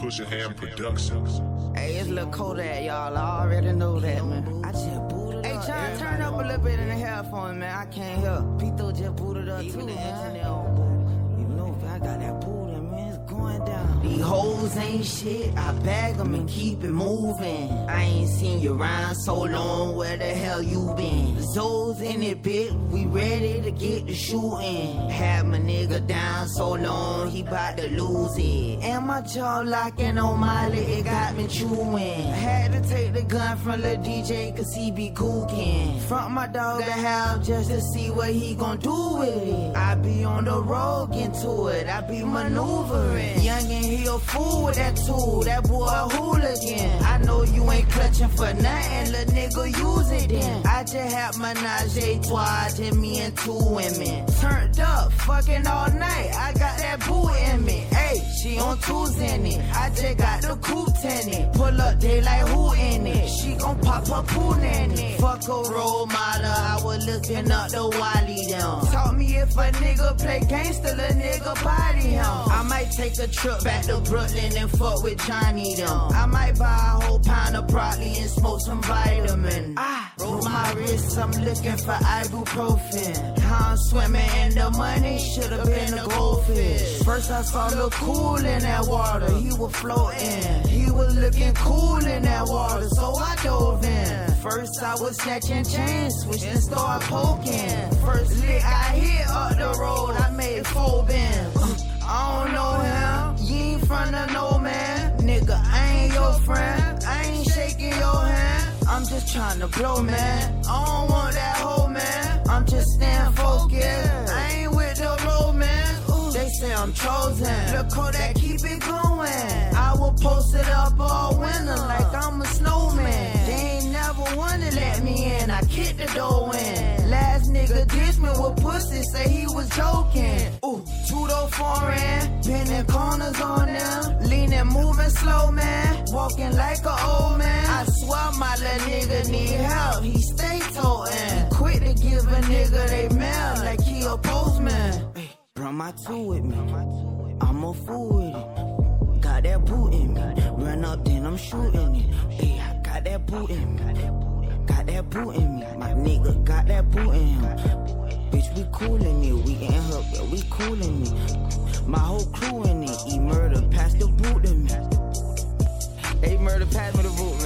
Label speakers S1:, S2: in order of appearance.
S1: Cushingham Productions.
S2: Hey, it's Lil Kodak, y'all. I already know that, man. I just booted hey, up. Hey, try to turn up a little bit in the headphones, man. I can't hear. Pito just booted up Even too, man. These ain't shit. I bag them and keep it moving. I ain't seen you around so long. Where the hell you been? Zoes in it, bit. We ready to get the shooting. Had my nigga down so long, he bout to lose it. And my jaw locking on leg, it got me chewing. Had to take the gun from the DJ, cause he be cooking. Front my dog the house just to see what he gon' do with it. I be on the road, get to it. I be maneuvering. Young and he a fool with that tool. That boy a hooligan. I know you ain't clutching for nothing, little nigga, use it then. I just have menage a trois, me and two women. Turned up, fucking all night. I got that boo in me. Hey, she on twos in it. I just got the coupe tenant. Pull up, they like who in it? She gon' pop her pool in it. Fuck a role model, I was looking up the Wally them. If a nigga play gangster, a nigga body him. I might take a trip back to Brooklyn and fuck with Johnny them. I might buy a whole pound of broccoli and smoke some vitamin. I roll my wrist, I'm looking for ibuprofen. How I'm swimming in the money, should've been a goldfish. First I saw look cool in that water, he was floating. He was looking cool in that water, so I dove in. First I was snatching chains, switch and start poking. K4 band. Uh, I don't know him. You ain't front of no man. Nigga, I ain't your friend. I ain't shaking your hand. I'm just trying to blow, man. I don't want that whole man. I'm just staying focused. I ain't with the romance. Ooh, they say I'm chosen. Look how that keep it going. I will post it up all winter like I'm a snowman. They ain't never wanna let me in. I kick the door in. Nigga dissed me with pussy, say he was joking. Ooh, door foreign, bending corners on them, leaning, moving slow, man, walking like a old man. I swear my little nigga need help, he stay toting. Quick to give a nigga they mail like he a postman. Hey, bring my two with me, I'm a fool with it. Got that boot in me, run up then I'm shooting it. Hey, I got that boot in me, got that boot in me. My nigga got that boot in him. Bitch, we coolin' me. We in her, yeah, we coolin' me. My whole crew in it. E murder, pass the boot to me. They murder, pass me the boot.